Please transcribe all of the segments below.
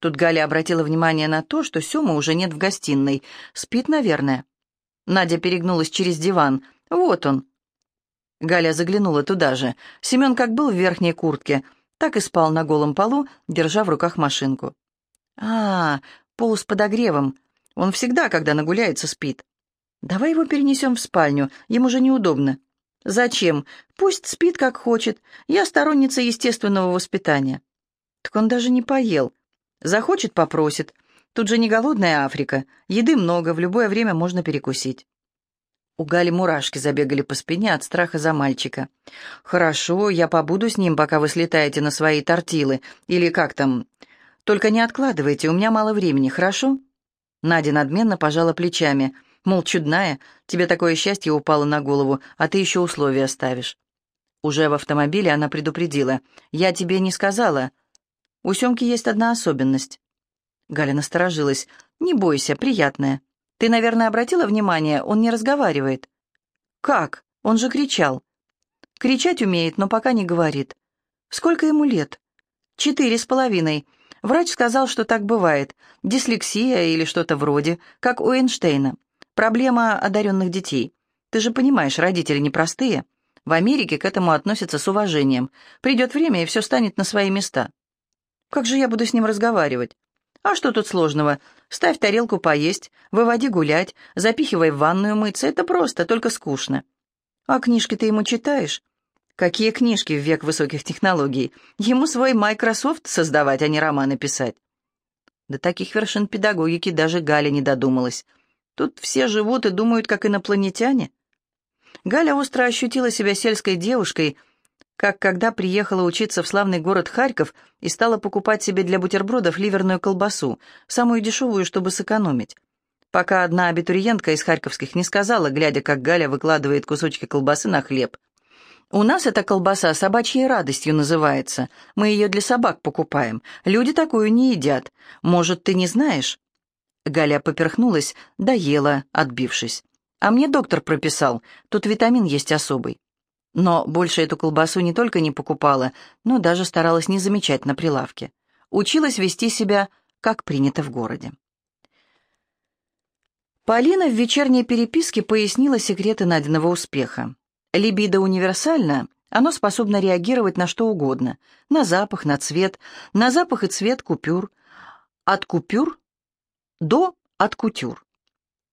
Тут Галя обратила внимание на то, что Сёма уже нет в гостиной. Спит, наверное. Надя перегнулась через диван. Вот он. Галя заглянула туда же. Семен как был в верхней куртке, так и спал на голом полу, держа в руках машинку. А, пол с подогревом. Он всегда, когда нагуляется, спит. Давай его перенесем в спальню, ему же неудобно. Зачем? Пусть спит как хочет. Я сторонница естественного воспитания. Так он даже не поел. Захочет — попросит. Тут же не голодная Африка. Еды много, в любое время можно перекусить. У Гали мурашки забегали по спине от страха за мальчика. «Хорошо, я побуду с ним, пока вы слетаете на свои тортилы. Или как там? Только не откладывайте, у меня мало времени, хорошо?» Надя надменно пожала плечами. «Мол, чудная, тебе такое счастье упало на голову, а ты еще условия ставишь». Уже в автомобиле она предупредила. «Я тебе не сказала. У Семки есть одна особенность». Галя насторожилась. «Не бойся, приятная. Ты, наверное, обратила внимание, он не разговаривает». «Как? Он же кричал». «Кричать умеет, но пока не говорит». «Сколько ему лет?» «Четыре с половиной. Врач сказал, что так бывает. Дислексия или что-то вроде, как у Эйнштейна. Проблема одаренных детей. Ты же понимаешь, родители непростые. В Америке к этому относятся с уважением. Придет время, и все станет на свои места». Как же я буду с ним разговаривать? А что тут сложного? Ставь тарелку поесть, выводи гулять, запихивай в ванную мыться. Это просто, только скучно. А книжки ты ему читаешь? Какие книжки в век высоких технологий? Ему свой Microsoft создавать, а не романы писать. До таких вершин педагогики даже Галя не додумалась. Тут все живут и думают, как инопланетяне. Галя остро ощутила себя сельской девушкой — как когда приехала учиться в славный город Харьков и стала покупать себе для бутербродов ливерную колбасу, самую дешевую, чтобы сэкономить. Пока одна абитуриентка из харьковских не сказала, глядя, как Галя выкладывает кусочки колбасы на хлеб. «У нас эта колбаса собачьей радостью называется. Мы ее для собак покупаем. Люди такую не едят. Может, ты не знаешь?» Галя поперхнулась, доела, отбившись. «А мне доктор прописал. Тут витамин есть особый». Но больше эту колбасу не только не покупала, но даже старалась не замечать на прилавке. Училась вести себя, как принято в городе. Полина в вечерней переписке пояснила секреты Надиного успеха. Либидо универсально, оно способно реагировать на что угодно. На запах, на цвет, на запах и цвет купюр. От купюр до от кутюр.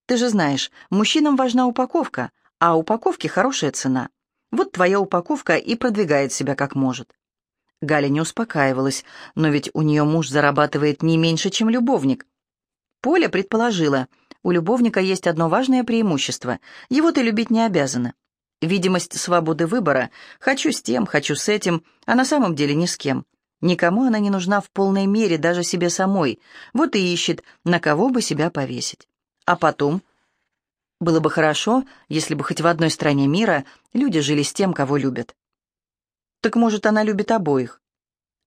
Ты же знаешь, мужчинам важна упаковка, а упаковке хорошая цена. Вот твоя упаковка и продвигает себя как может». Галя не успокаивалась, но ведь у нее муж зарабатывает не меньше, чем любовник. Поля предположила, у любовника есть одно важное преимущество – его ты любить не обязана. Видимость свободы выбора – хочу с тем, хочу с этим, а на самом деле ни с кем. Никому она не нужна в полной мере, даже себе самой, вот и ищет, на кого бы себя повесить. А потом было бы хорошо, если бы хоть в одной стране мира люди жили с тем, кого любят. Так может, она любит обоих?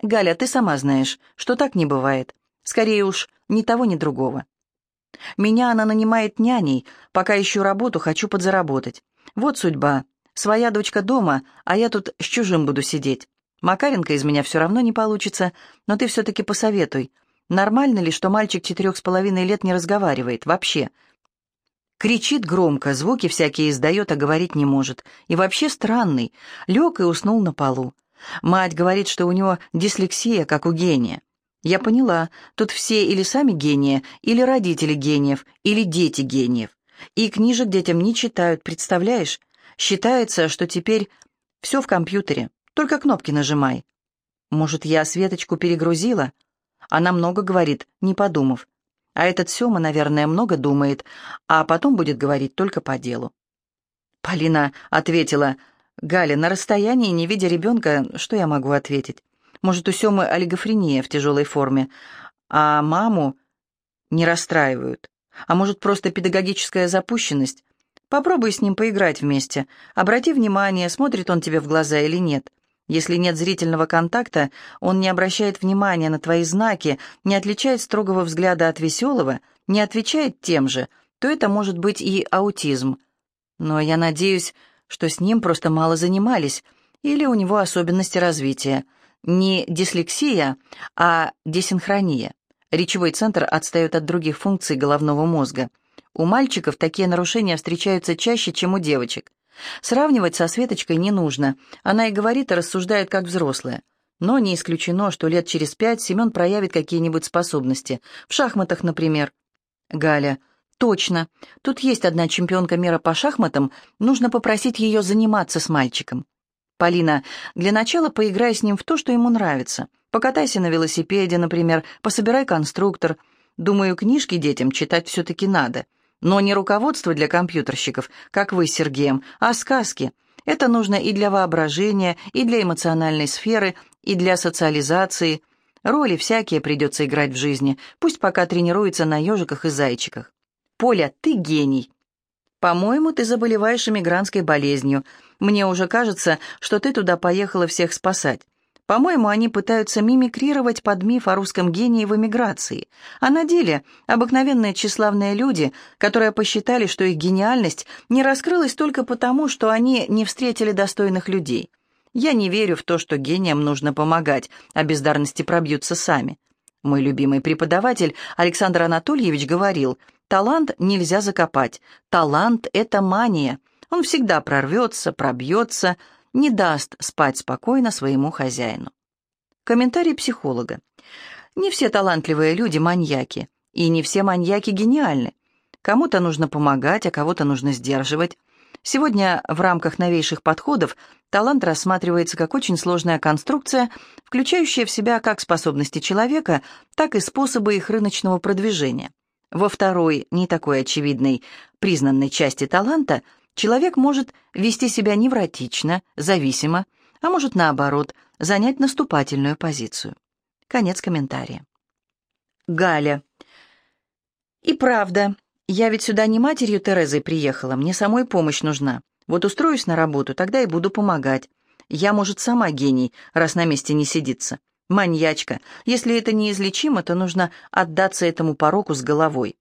Галя, ты сама знаешь, что так не бывает. Скорее уж, ни того, ни другого. Меня она нанимает няней, пока ищу работу, хочу подзаработать. Вот судьба. Своя дочка дома, а я тут с чужим буду сидеть. Макаренко из меня все равно не получится, но ты все-таки посоветуй. Нормально ли, что мальчик четырех с половиной лет не разговаривает вообще? Кричит громко, звуки всякие издает, а говорить не может. И вообще странный. Лег и уснул на полу. Мать говорит, что у него дислексия, как у гения. Я поняла, тут все или сами гения, или родители гениев, или дети гениев. И книжек детям не читают, представляешь? Считается, что теперь все в компьютере, только кнопки нажимай. Может, я Светочку перегрузила? Она много говорит, не подумав. А этот Сёма, наверное, много думает, а потом будет говорить только по делу. Полина ответила, «Галя, на расстоянии, не видя ребенка, что я могу ответить? Может, у Сёмы олигофрения в тяжелой форме, а маму не расстраивают? А может, просто педагогическая запущенность? Попробуй с ним поиграть вместе. Обрати внимание, смотрит он тебе в глаза или нет. Если нет зрительного контакта, он не обращает внимания на твои знаки, не отличает строгого взгляда от веселого, не отвечает тем же, то это может быть и аутизм. Но я надеюсь, что с ним просто мало занимались, или у него особенности развития. Не дислексия, а десинхрония. Речевой центр отстает от других функций головного мозга. У мальчиков такие нарушения встречаются чаще, чем у девочек. Сравнивать со Светочкой не нужно. Она и говорит, и рассуждает как взрослая. Но не исключено, что лет через пять Семен проявит какие-нибудь способности. В шахматах, например. Галя. Точно. Тут есть одна чемпионка мира по шахматам. Нужно попросить ее заниматься с мальчиком. Полина. Для начала поиграй с ним в то, что ему нравится. Покатайся на велосипеде, например, пособирай конструктор. Думаю, книжки детям читать все-таки надо. Но не руководство для компьютерщиков, как вы с Сергеем, а сказки. Это нужно и для воображения, и для эмоциональной сферы, и для социализации. Роли всякие придется играть в жизни, пусть пока тренируется на ежиках и зайчиках. Поля, ты гений. По-моему, ты заболеваешь эмигрантской болезнью. Мне уже кажется, что ты туда поехала всех спасать. По-моему, они пытаются мимикрировать под миф о русском гении в эмиграции, а на деле обыкновенные тщеславные люди, которые посчитали, что их гениальность не раскрылась только потому, что они не встретили достойных людей. Я не верю в то, что гениям нужно помогать, а бездарности пробьются сами. Мой любимый преподаватель Александр Анатольевич говорил, талант нельзя закопать, талант — это мания, он всегда прорвется, пробьется, не даст спать спокойно своему хозяину. Комментарий психолога. Не все талантливые люди маньяки, и не все маньяки гениальны. Кому-то нужно помогать, а кого-то нужно сдерживать. Сегодня в рамках новейших подходов талант рассматривается как очень сложная конструкция, включающая в себя как способности человека, так и способы их рыночного продвижения. Во второй, не такой очевидной, признанной части таланта – Человек может вести себя невротично, зависимо, а может, наоборот, занять наступательную позицию. Конец комментария. Галя. И правда, я ведь сюда не матерью Терезой приехала, мне самой помощь нужна. Вот устроюсь на работу, тогда и буду помогать. Я, может, сама гений, раз на месте не сидится. Маньячка. Если это неизлечимо, то нужно отдаться этому пороку с головой.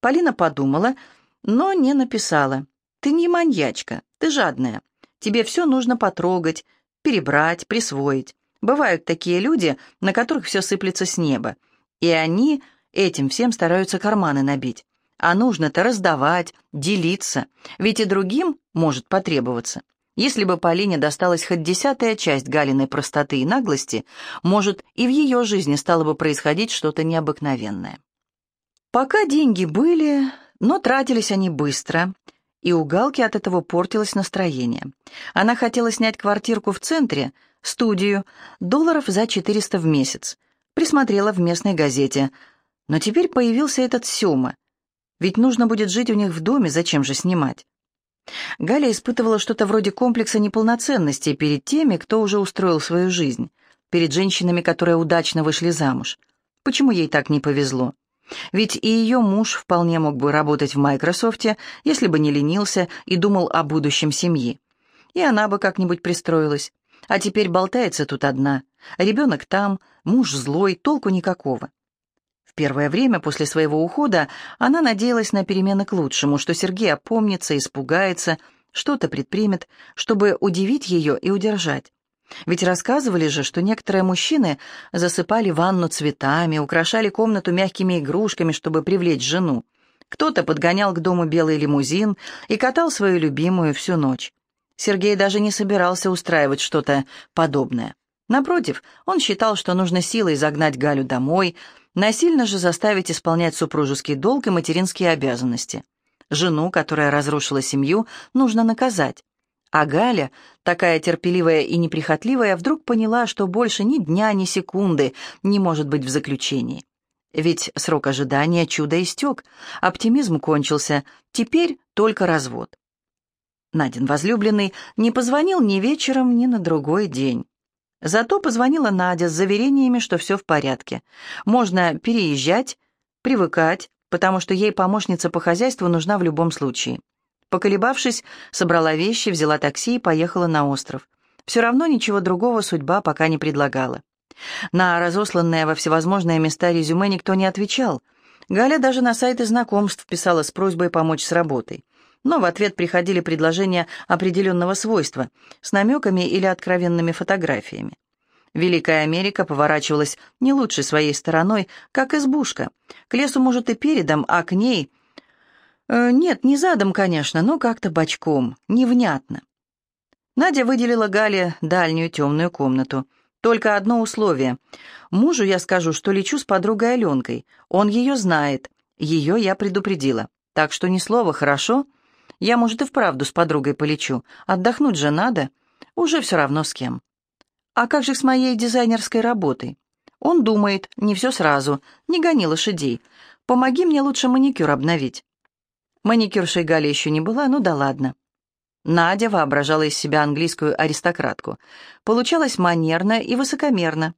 Полина подумала, но не написала. Ты не маньячка, ты жадная. Тебе все нужно потрогать, перебрать, присвоить. Бывают такие люди, на которых все сыплется с неба. И они этим всем стараются карманы набить. А нужно-то раздавать, делиться, ведь и другим может потребоваться. Если бы Полине досталась хоть десятая часть Галиной простоты и наглости, может, и в ее жизни стало бы происходить что-то необыкновенное. Пока деньги были, но тратились они быстро, и у Галки от этого портилось настроение. Она хотела снять квартирку в центре, студию, долларов за 400 в месяц. Присмотрела в местной газете. Но теперь появился этот Сёма. Ведь нужно будет жить у них в доме, зачем же снимать? Галя испытывала что-то вроде комплекса неполноценности перед теми, кто уже устроил свою жизнь, перед женщинами, которые удачно вышли замуж. Почему ей так не повезло? Ведь и ее муж вполне мог бы работать в Майкрософте, если бы не ленился и думал о будущем семьи. И она бы как-нибудь пристроилась. А теперь болтается тут одна. Ребенок там, муж злой, толку никакого. В первое время после своего ухода она надеялась на перемены к лучшему, что Сергей опомнится, испугается, что-то предпримет, чтобы удивить ее и удержать. Ведь рассказывали же, что некоторые мужчины засыпали ванну цветами, украшали комнату мягкими игрушками, чтобы привлечь жену. Кто-то подгонял к дому белый лимузин и катал свою любимую всю ночь. Сергей даже не собирался устраивать что-то подобное. Напротив, он считал, что нужно силой загнать Галю домой, насильно же заставить исполнять супружеский долг и материнские обязанности. Жену, которая разрушила семью, нужно наказать. А Галя, такая терпеливая и неприхотливая, вдруг поняла, что больше ни дня, ни секунды не может быть в заключении. Ведь срок ожидания чуда истек, оптимизм кончился, теперь только развод. Надин возлюбленный не позвонил ни вечером, ни на другой день. Зато позвонила Надя с заверениями, что все в порядке. Можно переезжать, привыкать, потому что ей помощница по хозяйству нужна в любом случае. Поколебавшись, собрала вещи, взяла такси и поехала на остров. Все равно ничего другого судьба пока не предлагала. На разосланное во всевозможные места резюме никто не отвечал. Галя даже на сайты знакомств писала с просьбой помочь с работой. Но в ответ приходили предложения определенного свойства, с намеками или откровенными фотографиями. Великая Америка поворачивалась не лучше своей стороной, как избушка. К лесу, может, и передом, а к ней... Э, нет, не задом, конечно, но как-то бочком, невнятно. Надя выделила Гале дальнюю темную комнату. Только одно условие. Мужу я скажу, что лечу с подругой Аленкой. Он ее знает. Ее я предупредила. Так что ни слова, хорошо? Я, может, и вправду с подругой полечу. Отдохнуть же надо. Уже все равно с кем. А как же с моей дизайнерской работой? Он думает, не все сразу. Не гони лошадей. Помоги мне лучше маникюр обновить. Маникюршей Галя еще не была, ну да ладно. Надя воображала из себя английскую аристократку. Получалось манерно и высокомерно.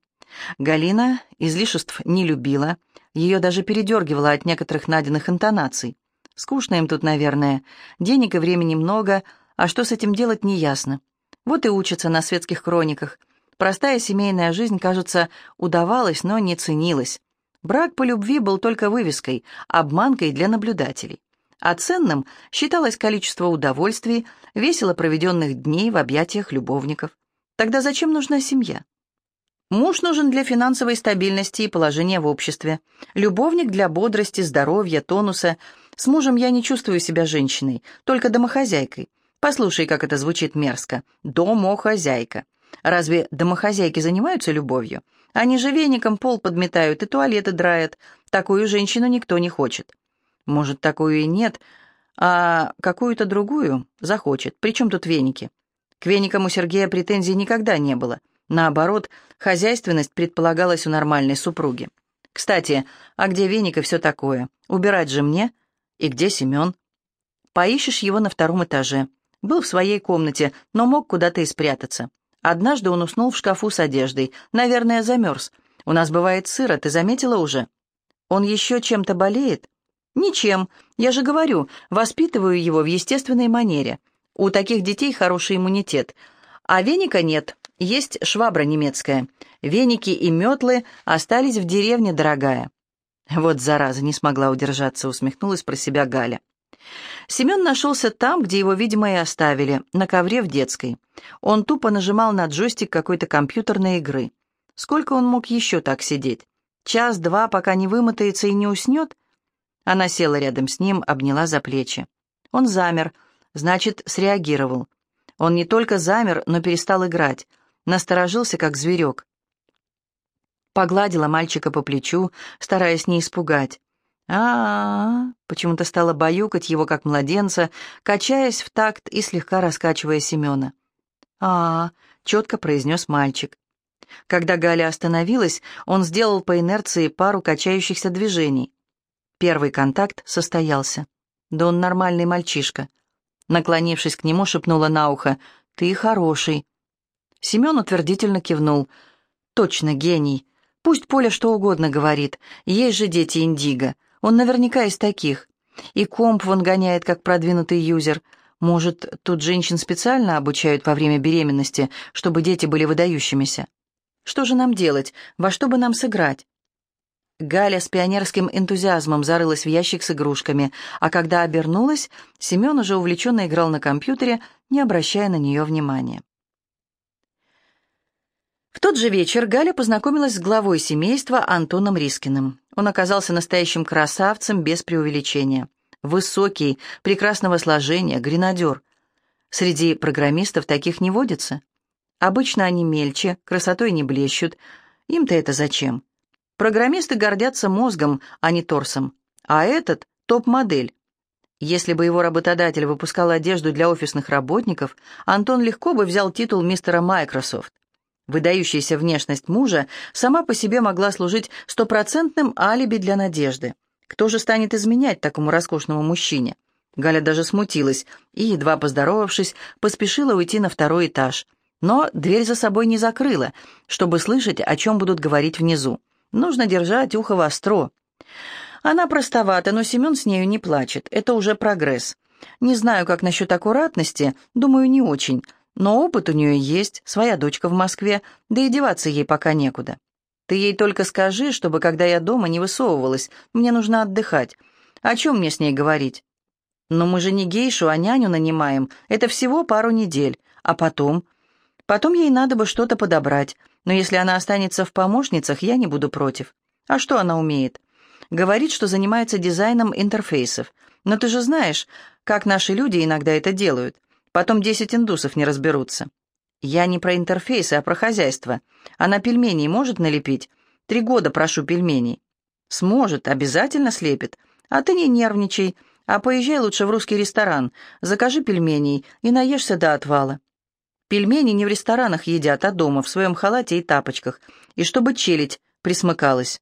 Галина излишеств не любила, ее даже передергивала от некоторых Надиных интонаций. Скучно им тут, наверное. Денег и времени много, а что с этим делать, неясно. Вот и учатся на светских хрониках. Простая семейная жизнь, кажется, удавалась, но не ценилась. Брак по любви был только вывеской, обманкой для наблюдателей а ценным считалось количество удовольствий, весело проведенных дней в объятиях любовников. Тогда зачем нужна семья? Муж нужен для финансовой стабильности и положения в обществе. Любовник для бодрости, здоровья, тонуса. С мужем я не чувствую себя женщиной, только домохозяйкой. Послушай, как это звучит мерзко. Домохозяйка. Разве домохозяйки занимаются любовью? Они же веником пол подметают и туалеты драят. Такую женщину никто не хочет. Может, такую и нет, а какую-то другую захочет. Причем тут веники? К веникам у Сергея претензий никогда не было. Наоборот, хозяйственность предполагалась у нормальной супруги. Кстати, а где веник и все такое? Убирать же мне? И где Семен? Поищешь его на втором этаже. Был в своей комнате, но мог куда-то и спрятаться. Однажды он уснул в шкафу с одеждой. Наверное, замерз. У нас бывает сыро, ты заметила уже? Он еще чем-то болеет? «Ничем. Я же говорю, воспитываю его в естественной манере. У таких детей хороший иммунитет. А веника нет, есть швабра немецкая. Веники и метлы остались в деревне, дорогая». Вот зараза, не смогла удержаться, усмехнулась про себя Галя. Семен нашелся там, где его, видимо, и оставили, на ковре в детской. Он тупо нажимал на джойстик какой-то компьютерной игры. Сколько он мог еще так сидеть? Час-два, пока не вымотается и не уснет? Она села рядом с ним, обняла за плечи. Он замер, значит, среагировал. Он не только замер, но перестал играть, насторожился, как зверек. Погладила мальчика по плечу, стараясь не испугать. а а, -а почему-то стала баюкать его, как младенца, качаясь в такт и слегка раскачивая Семена. а, -а, -а четко произнес мальчик. Когда Галя остановилась, он сделал по инерции пару качающихся движений. Первый контакт состоялся. Да он нормальный мальчишка. Наклонившись к нему, шепнула на ухо. «Ты хороший». Семен утвердительно кивнул. «Точно гений. Пусть Поля что угодно говорит. Есть же дети Индиго. Он наверняка из таких. И комп вон гоняет, как продвинутый юзер. Может, тут женщин специально обучают во время беременности, чтобы дети были выдающимися? Что же нам делать? Во что бы нам сыграть? Галя с пионерским энтузиазмом зарылась в ящик с игрушками, а когда обернулась, Семен уже увлеченно играл на компьютере, не обращая на нее внимания. В тот же вечер Галя познакомилась с главой семейства Антоном Рискиным. Он оказался настоящим красавцем без преувеличения. Высокий, прекрасного сложения, гренадер. Среди программистов таких не водится. Обычно они мельче, красотой не блещут. Им-то это зачем? Программисты гордятся мозгом, а не торсом. А этот — топ-модель. Если бы его работодатель выпускал одежду для офисных работников, Антон легко бы взял титул мистера Microsoft. Выдающаяся внешность мужа сама по себе могла служить стопроцентным алиби для Надежды. Кто же станет изменять такому роскошному мужчине? Галя даже смутилась и, едва поздоровавшись, поспешила уйти на второй этаж. Но дверь за собой не закрыла, чтобы слышать, о чем будут говорить внизу. Нужно держать ухо востро. Она простовата, но Семен с нею не плачет. Это уже прогресс. Не знаю, как насчет аккуратности, думаю, не очень. Но опыт у нее есть, своя дочка в Москве, да и деваться ей пока некуда. Ты ей только скажи, чтобы, когда я дома, не высовывалась. Мне нужно отдыхать. О чем мне с ней говорить? Но мы же не гейшу, а няню нанимаем. Это всего пару недель. А потом? Потом ей надо бы что-то подобрать. Но если она останется в помощницах, я не буду против. А что она умеет? Говорит, что занимается дизайном интерфейсов. Но ты же знаешь, как наши люди иногда это делают. Потом десять индусов не разберутся. Я не про интерфейсы, а про хозяйство. Она пельменей может налепить? Три года прошу пельменей. Сможет, обязательно слепит. А ты не нервничай, а поезжай лучше в русский ресторан, закажи пельменей и наешься до отвала. Пельмени не в ресторанах едят, а дома, в своем халате и тапочках, и чтобы челядь присмыкалась.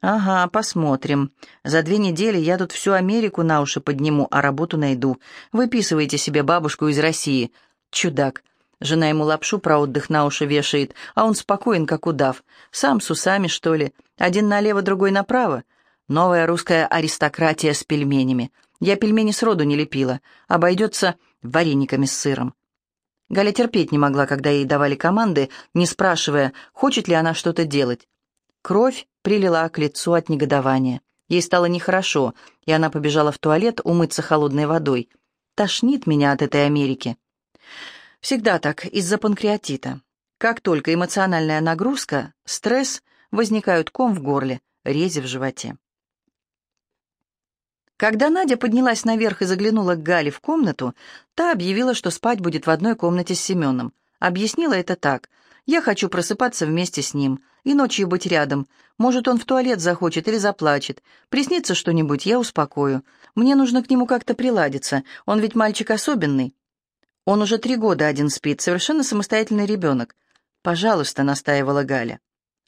«Ага, посмотрим. За две недели я тут всю Америку на уши подниму, а работу найду. Выписывайте себе бабушку из России. Чудак. Жена ему лапшу про отдых на уши вешает, а он спокоен, как удав. Сам с усами, что ли? Один налево, другой направо. Новая русская аристократия с пельменями. Я пельмени сроду не лепила. Обойдется варениками с сыром. Галя терпеть не могла, когда ей давали команды, не спрашивая, хочет ли она что-то делать. Кровь прилила к лицу от негодования. Ей стало нехорошо, и она побежала в туалет умыться холодной водой. «Тошнит меня от этой Америки». Всегда так, из-за панкреатита. Как только эмоциональная нагрузка, стресс, возникают ком в горле, рези в животе. Когда Надя поднялась наверх и заглянула к Гале в комнату, та объявила, что спать будет в одной комнате с Семеном. Объяснила это так. «Я хочу просыпаться вместе с ним и ночью быть рядом. Может, он в туалет захочет или заплачет. Приснится что-нибудь, я успокою. Мне нужно к нему как-то приладиться. Он ведь мальчик особенный». «Он уже три года один спит, совершенно самостоятельный ребенок». «Пожалуйста», — настаивала Галя.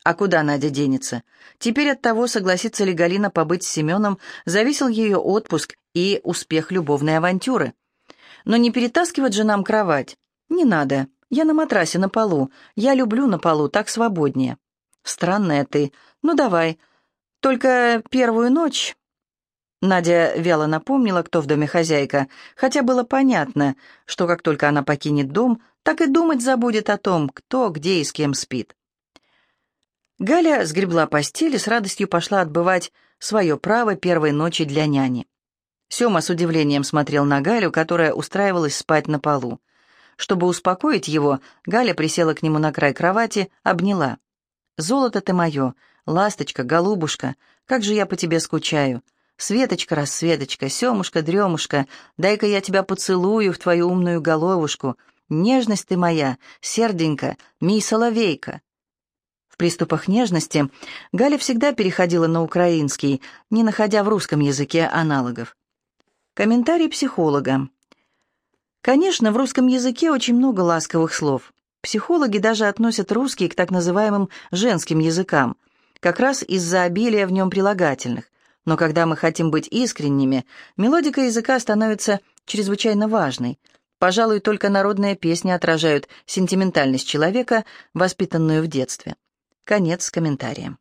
А куда Надя денется? Теперь от того, согласится ли Галина побыть с Семеном, зависел ее отпуск и успех любовной авантюры. Но не перетаскивать же нам кровать. Не надо. Я на матрасе на полу. Я люблю на полу, так свободнее. Странная ты. Ну давай. Только первую ночь... Надя вяло напомнила, кто в доме хозяйка, хотя было понятно, что как только она покинет дом, так и думать забудет о том, кто, где и с кем спит. Галя сгребла постель и с радостью пошла отбывать свое право первой ночи для няни. Сема с удивлением смотрел на Галю, которая устраивалась спать на полу. Чтобы успокоить его, Галя присела к нему на край кровати, обняла. «Золото ты мое, ласточка, голубушка, как же я по тебе скучаю. Светочка, рассветочка, Семушка, дремушка, дай-ка я тебя поцелую в твою умную головушку. Нежность ты моя, серденька, мий соловейка». В приступах нежности Галя всегда переходила на украинский, не находя в русском языке аналогов. Комментарий психолога. Конечно, в русском языке очень много ласковых слов. Психологи даже относят русский к так называемым женским языкам, как раз из-за обилия в нем прилагательных. Но когда мы хотим быть искренними, мелодика языка становится чрезвычайно важной. Пожалуй, только народные песни отражают сентиментальность человека, воспитанную в детстве. Конец комментария.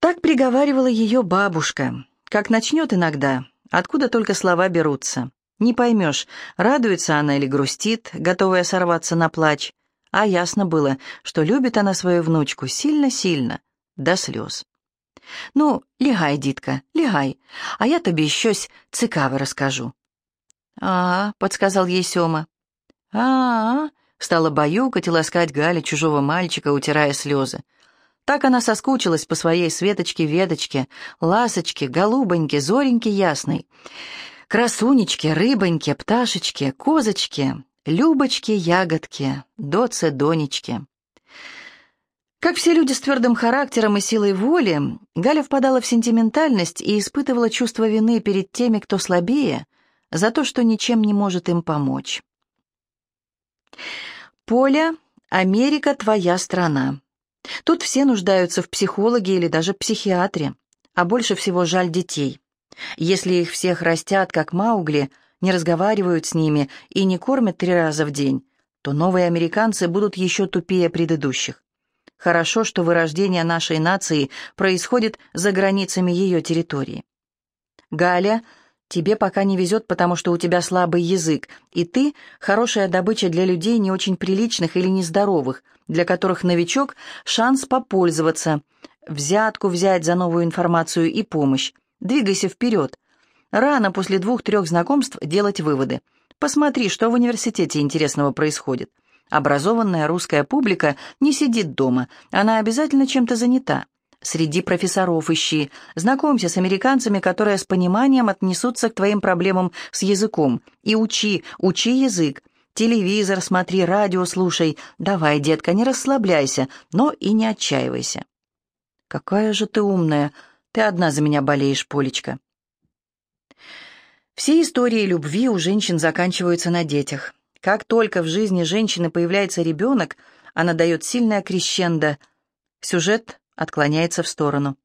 Так приговаривала ее бабушка. Как начнет иногда, откуда только слова берутся. Не поймешь, радуется она или грустит, готовая сорваться на плач. А ясно было, что любит она свою внучку сильно-сильно, до слез. «Ну, лягай, дитка, лягай, а я тебе щось цікаве расскажу». «А, — подсказал ей Сема. «А, -а Стала баюкать и ласкать Галя чужого мальчика, утирая слезы. Так она соскучилась по своей Светочке-Веточке, Ласочке, Голубоньке, Зореньке ясной, Красунечке, Рыбоньке, Пташечке, Козочке, Любочке, Ягодке, Доце, Донечке. Как все люди с твердым характером и силой воли, Галя впадала в сентиментальность и испытывала чувство вины перед теми, кто слабее, за то, что ничем не может им помочь. Поля, Америка твоя страна. Тут все нуждаются в психологе или даже психиатре, а больше всего жаль детей. Если их всех растят, как Маугли, не разговаривают с ними и не кормят три раза в день, то новые американцы будут еще тупее предыдущих. Хорошо, что вырождение нашей нации происходит за границами ее территории. Галя Тебе пока не везет, потому что у тебя слабый язык, и ты — хорошая добыча для людей не очень приличных или нездоровых, для которых новичок — шанс попользоваться, взятку взять за новую информацию и помощь. Двигайся вперед. Рано после двух-трех знакомств делать выводы. Посмотри, что в университете интересного происходит. Образованная русская публика не сидит дома, она обязательно чем-то занята. Среди профессоров ищи, знакомься с американцами, которые с пониманием отнесутся к твоим проблемам с языком. И учи, учи язык. Телевизор смотри, радио слушай. Давай, детка, не расслабляйся, но и не отчаивайся. Какая же ты умная. Ты одна за меня болеешь, Полечка. Все истории любви у женщин заканчиваются на детях. Как только в жизни женщины появляется ребенок, она дает сильное крещендо. Сюжет отклоняется в сторону.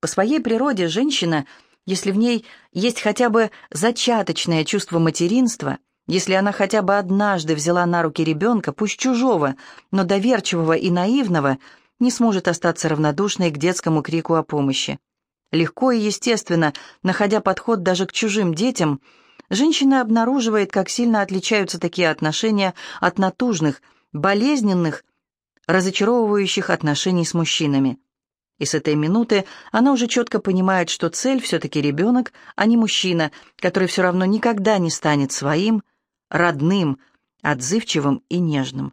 По своей природе женщина, если в ней есть хотя бы зачаточное чувство материнства, если она хотя бы однажды взяла на руки ребенка, пусть чужого, но доверчивого и наивного, не сможет остаться равнодушной к детскому крику о помощи. Легко и естественно, находя подход даже к чужим детям, женщина обнаруживает, как сильно отличаются такие отношения от натужных, болезненных, разочаровывающих отношений с мужчинами. И с этой минуты она уже четко понимает, что цель все-таки ребенок, а не мужчина, который все равно никогда не станет своим, родным, отзывчивым и нежным.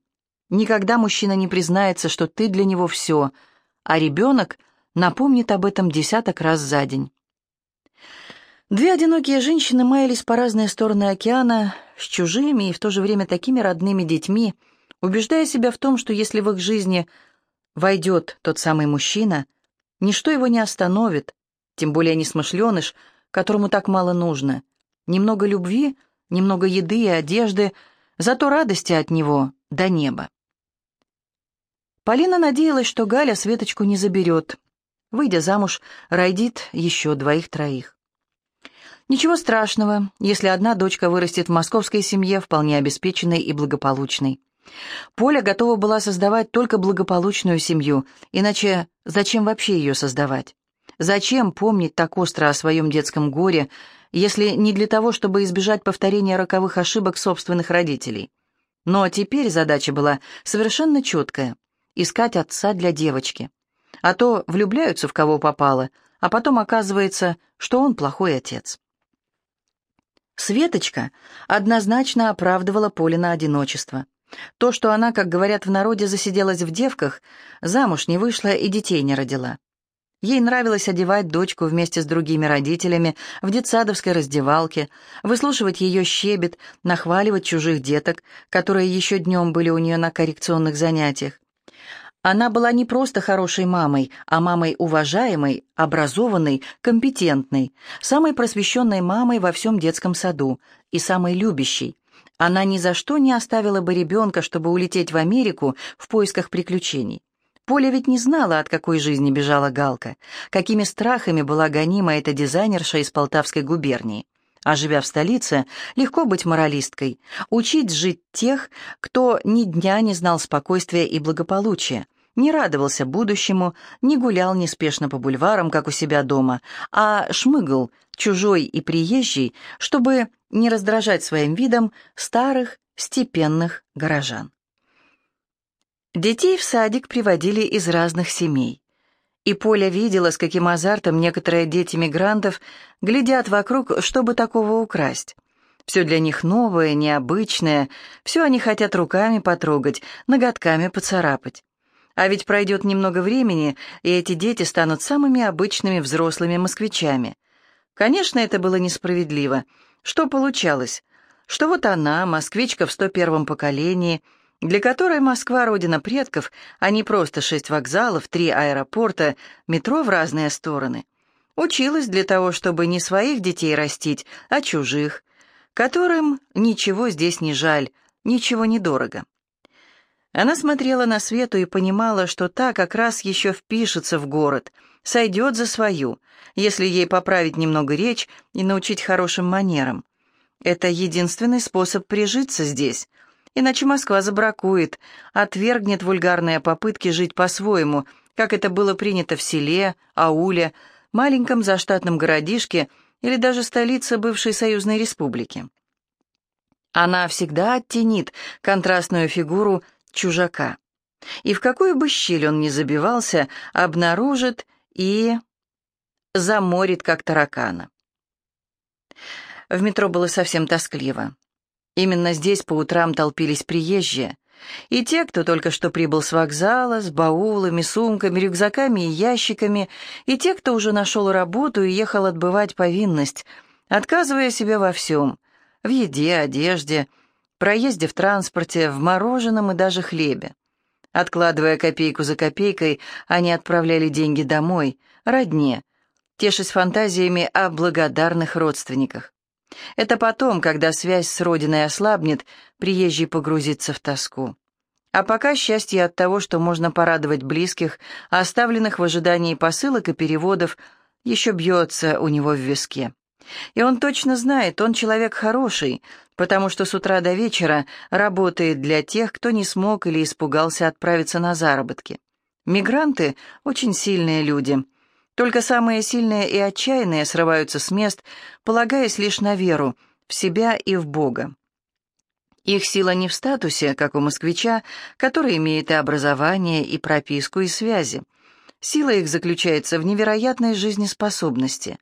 Никогда мужчина не признается, что ты для него все, а ребенок напомнит об этом десяток раз за день. Две одинокие женщины маялись по разные стороны океана с чужими и в то же время такими родными детьми, убеждая себя в том, что если в их жизни войдет тот самый мужчина, ничто его не остановит, тем более несмышленыш, которому так мало нужно. Немного любви, немного еды и одежды, зато радости от него до неба. Полина надеялась, что Галя Светочку не заберет. Выйдя замуж, родит еще двоих-троих. Ничего страшного, если одна дочка вырастет в московской семье, вполне обеспеченной и благополучной. Поля готова была создавать только благополучную семью, иначе зачем вообще ее создавать? Зачем помнить так остро о своем детском горе, если не для того, чтобы избежать повторения роковых ошибок собственных родителей? Но теперь задача была совершенно четкая — искать отца для девочки. А то влюбляются в кого попало, а потом оказывается, что он плохой отец. Светочка однозначно оправдывала Полина одиночество. То, что она, как говорят в народе, засиделась в девках, замуж не вышла и детей не родила. Ей нравилось одевать дочку вместе с другими родителями в детсадовской раздевалке, выслушивать ее щебет, нахваливать чужих деток, которые еще днем были у нее на коррекционных занятиях. Она была не просто хорошей мамой, а мамой уважаемой, образованной, компетентной, самой просвещенной мамой во всем детском саду и самой любящей, она ни за что не оставила бы ребенка, чтобы улететь в Америку в поисках приключений. Поля ведь не знала, от какой жизни бежала Галка, какими страхами была гонима эта дизайнерша из Полтавской губернии. А живя в столице, легко быть моралисткой, учить жить тех, кто ни дня не знал спокойствия и благополучия, не радовался будущему, не гулял неспешно по бульварам, как у себя дома, а шмыгал, чужой и приезжий, чтобы не раздражать своим видом старых, степенных горожан. Детей в садик приводили из разных семей. И Поля видела, с каким азартом некоторые дети мигрантов глядят вокруг, чтобы такого украсть. Все для них новое, необычное, все они хотят руками потрогать, ноготками поцарапать. А ведь пройдет немного времени, и эти дети станут самыми обычными взрослыми москвичами. Конечно, это было несправедливо. Что получалось? Что вот она, москвичка в 101-м поколении, для которой Москва — родина предков, а не просто шесть вокзалов, три аэропорта, метро в разные стороны. Училась для того, чтобы не своих детей растить, а чужих, которым ничего здесь не жаль, ничего не дорого. Она смотрела на Свету и понимала, что та как раз еще впишется в город, сойдет за свою, если ей поправить немного речь и научить хорошим манерам. Это единственный способ прижиться здесь, иначе Москва забракует, отвергнет вульгарные попытки жить по-своему, как это было принято в селе, ауле, маленьком заштатном городишке или даже столице бывшей союзной республики. Она всегда оттенит контрастную фигуру чужака. И в какую бы щель он ни забивался, обнаружит и заморит, как таракана. В метро было совсем тоскливо. Именно здесь по утрам толпились приезжие. И те, кто только что прибыл с вокзала, с баулами, сумками, рюкзаками и ящиками, и те, кто уже нашел работу и ехал отбывать повинность, отказывая себе во всем — в еде, одежде, проезде в транспорте, в мороженом и даже хлебе. Откладывая копейку за копейкой, они отправляли деньги домой, родне, тешась фантазиями о благодарных родственниках. Это потом, когда связь с родиной ослабнет, приезжий погрузится в тоску. А пока счастье от того, что можно порадовать близких, оставленных в ожидании посылок и переводов, еще бьется у него в виске. И он точно знает, он человек хороший, потому что с утра до вечера работает для тех, кто не смог или испугался отправиться на заработки. Мигранты — очень сильные люди — только самые сильные и отчаянные срываются с мест, полагаясь лишь на веру, в себя и в Бога. Их сила не в статусе, как у москвича, который имеет и образование, и прописку, и связи. Сила их заключается в невероятной жизнеспособности.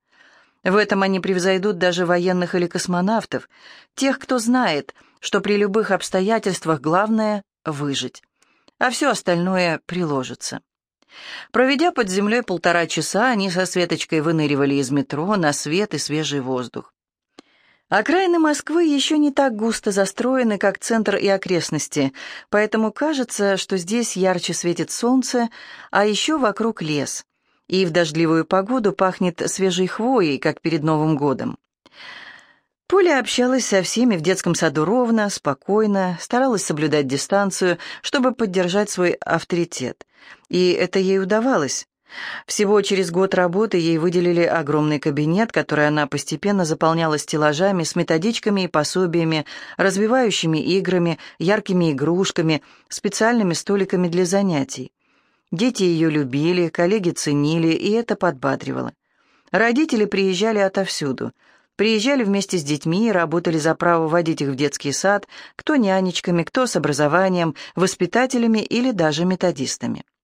В этом они превзойдут даже военных или космонавтов, тех, кто знает, что при любых обстоятельствах главное — выжить, а все остальное приложится. Проведя под землей полтора часа, они со Светочкой выныривали из метро на свет и свежий воздух. Окраины Москвы еще не так густо застроены, как центр и окрестности, поэтому кажется, что здесь ярче светит солнце, а еще вокруг лес. И в дождливую погоду пахнет свежей хвоей, как перед Новым годом. Поля общалась со всеми в детском саду ровно, спокойно, старалась соблюдать дистанцию, чтобы поддержать свой авторитет. И это ей удавалось. Всего через год работы ей выделили огромный кабинет, который она постепенно заполняла стеллажами с методичками и пособиями, развивающими играми, яркими игрушками, специальными столиками для занятий. Дети ее любили, коллеги ценили, и это подбадривало. Родители приезжали отовсюду — Приезжали вместе с детьми и работали за право водить их в детский сад, кто нянечками, кто с образованием, воспитателями или даже методистами.